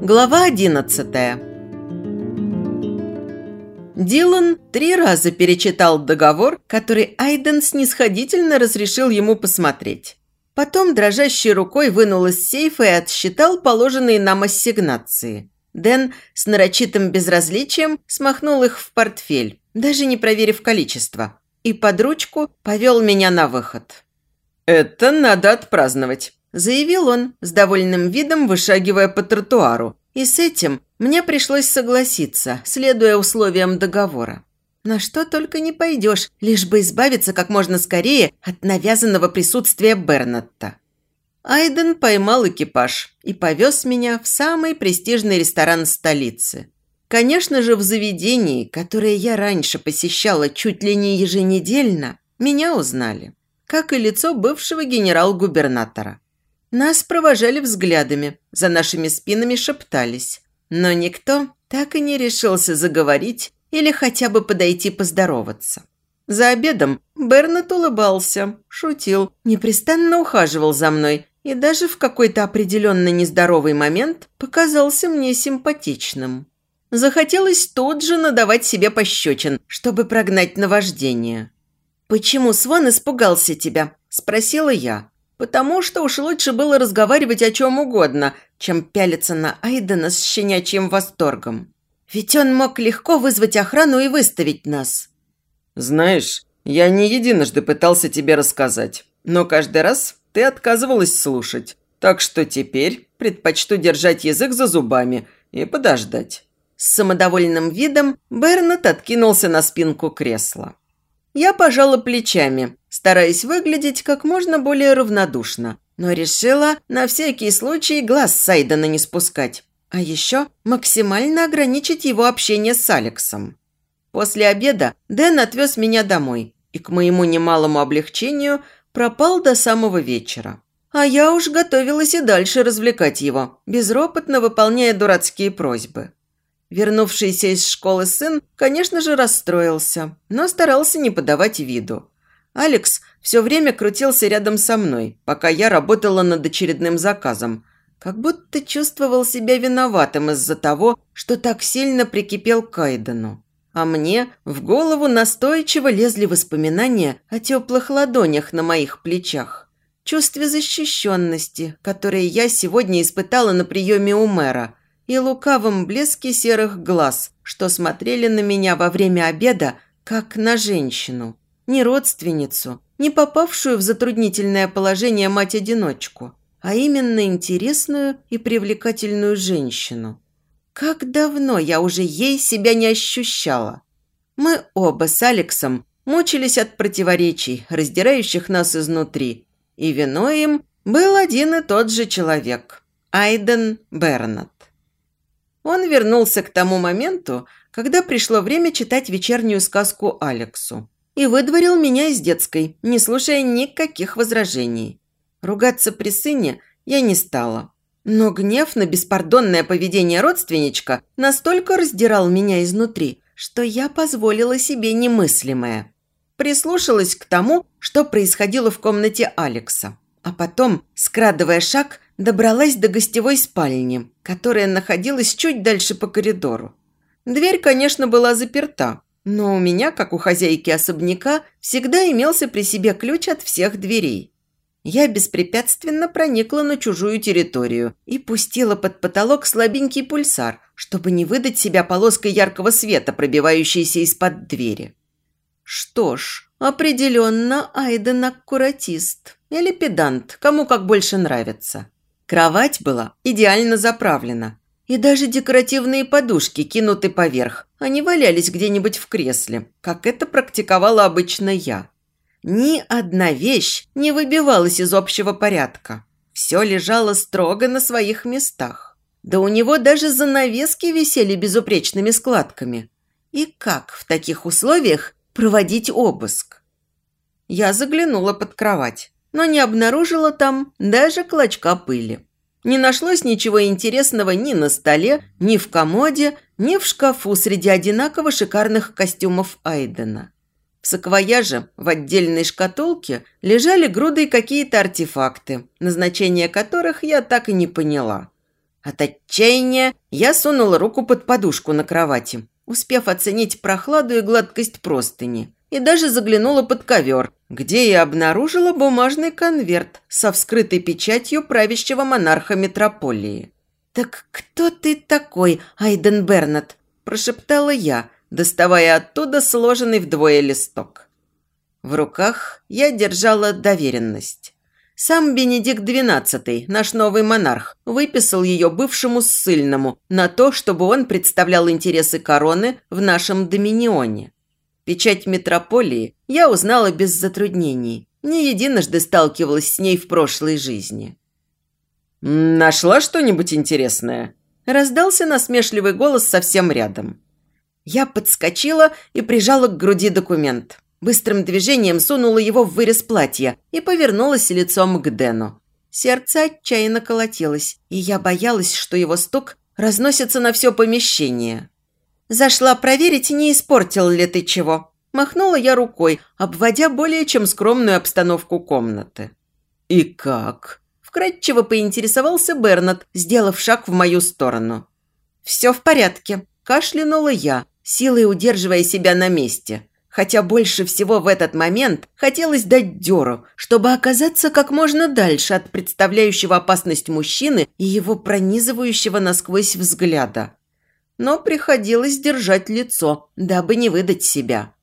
Глава одиннадцатая Дилан три раза перечитал договор, который Айден снисходительно разрешил ему посмотреть. Потом дрожащей рукой вынул из сейфа и отсчитал положенные нам ассигнации. Дэн с нарочитым безразличием смахнул их в портфель, даже не проверив количество, и под ручку повел меня на выход. «Это надо отпраздновать», – заявил он, с довольным видом вышагивая по тротуару. И с этим мне пришлось согласиться, следуя условиям договора. На что только не пойдешь, лишь бы избавиться как можно скорее от навязанного присутствия Бернатта. Айден поймал экипаж и повез меня в самый престижный ресторан столицы. Конечно же, в заведении, которое я раньше посещала чуть ли не еженедельно, меня узнали, как и лицо бывшего генерал-губернатора. Нас провожали взглядами, за нашими спинами шептались, но никто так и не решился заговорить или хотя бы подойти поздороваться. За обедом Бернет улыбался, шутил, непрестанно ухаживал за мной и даже в какой-то определенно нездоровый момент показался мне симпатичным. Захотелось тут же надавать себе пощечин, чтобы прогнать наваждение. «Почему Сван испугался тебя?» – спросила я. «Потому что уж лучше было разговаривать о чем угодно, чем пялиться на Айдена с щенячьим восторгом. Ведь он мог легко вызвать охрану и выставить нас». «Знаешь, я не единожды пытался тебе рассказать, но каждый раз ты отказывалась слушать, так что теперь предпочту держать язык за зубами и подождать». С самодовольным видом Бернет откинулся на спинку кресла. Я пожала плечами, стараясь выглядеть как можно более равнодушно, но решила на всякий случай глаз Сайдена не спускать, а еще максимально ограничить его общение с Алексом. После обеда Дэн отвез меня домой и, к моему немалому облегчению, пропал до самого вечера. А я уж готовилась и дальше развлекать его, безропотно выполняя дурацкие просьбы. Вернувшийся из школы сын, конечно же, расстроился, но старался не подавать виду. Алекс все время крутился рядом со мной, пока я работала над очередным заказом, как будто чувствовал себя виноватым из-за того, что так сильно прикипел к Кайдену. А мне в голову настойчиво лезли воспоминания о теплых ладонях на моих плечах. Чувстве защищенности, которое я сегодня испытала на приеме у мэра, и лукавом блеске серых глаз, что смотрели на меня во время обеда, как на женщину. Не родственницу, не попавшую в затруднительное положение мать-одиночку, а именно интересную и привлекательную женщину. Как давно я уже ей себя не ощущала. Мы оба с Алексом мучились от противоречий, раздирающих нас изнутри, и виной им был один и тот же человек – Айден Бернат. Он вернулся к тому моменту, когда пришло время читать вечернюю сказку Алексу, и выдворил меня из детской, не слушая никаких возражений. Ругаться при сыне я не стала, но гнев на беспардонное поведение родственничка настолько раздирал меня изнутри, что я позволила себе немыслимое. Прислушалась к тому, что происходило в комнате Алекса. А потом, скрадывая шаг, добралась до гостевой спальни, которая находилась чуть дальше по коридору. Дверь, конечно, была заперта, но у меня, как у хозяйки особняка, всегда имелся при себе ключ от всех дверей. Я беспрепятственно проникла на чужую территорию и пустила под потолок слабенький пульсар, чтобы не выдать себя полоской яркого света, пробивающейся из-под двери. Что ж, определенно Айден аккуратист. Или педант, кому как больше нравится. Кровать была идеально заправлена. И даже декоративные подушки кинуты поверх. Они валялись где-нибудь в кресле, как это практиковала обычно я. Ни одна вещь не выбивалась из общего порядка. Все лежало строго на своих местах. Да у него даже занавески висели безупречными складками. И как в таких условиях проводить обыск? Я заглянула под кровать, но не обнаружила там даже клочка пыли. Не нашлось ничего интересного ни на столе, ни в комоде, ни в шкафу среди одинаково шикарных костюмов Айдена. В саквояже в отдельной шкатулке лежали грудой какие-то артефакты, назначение которых я так и не поняла. От отчаяния я сунула руку под подушку на кровати, успев оценить прохладу и гладкость простыни, и даже заглянула под ковер, где я обнаружила бумажный конверт со вскрытой печатью правящего монарха метрополии. «Так кто ты такой, Айден Бернат?» – прошептала я, доставая оттуда сложенный вдвое листок. В руках я держала доверенность. Сам Бенедикт XII, наш новый монарх, выписал ее бывшему ссыльному на то, чтобы он представлял интересы короны в нашем доминионе. Печать метрополии я узнала без затруднений. Не единожды сталкивалась с ней в прошлой жизни. «Нашла что-нибудь интересное?» Раздался насмешливый голос совсем рядом. Я подскочила и прижала к груди документ. Быстрым движением сунула его в вырез платья и повернулась лицом к Дэну. Сердце отчаянно колотилось, и я боялась, что его стук разносится на все помещение. «Зашла проверить, не испортил ли ты чего?» Махнула я рукой, обводя более чем скромную обстановку комнаты. «И как?» Вкратчиво поинтересовался Бернат, сделав шаг в мою сторону. «Все в порядке», – кашлянула я, силой удерживая себя на месте. Хотя больше всего в этот момент хотелось дать дёру, чтобы оказаться как можно дальше от представляющего опасность мужчины и его пронизывающего насквозь взгляда. Но приходилось держать лицо, дабы не выдать себя.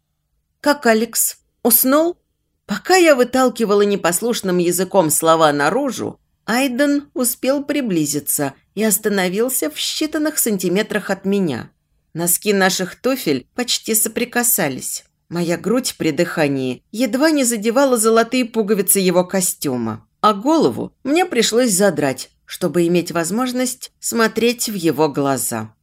«Как Алекс? Уснул?» Пока я выталкивала непослушным языком слова наружу, Айден успел приблизиться и остановился в считанных сантиметрах от меня. Носки наших туфель почти соприкасались. Моя грудь при дыхании едва не задевала золотые пуговицы его костюма, а голову мне пришлось задрать, чтобы иметь возможность смотреть в его глаза.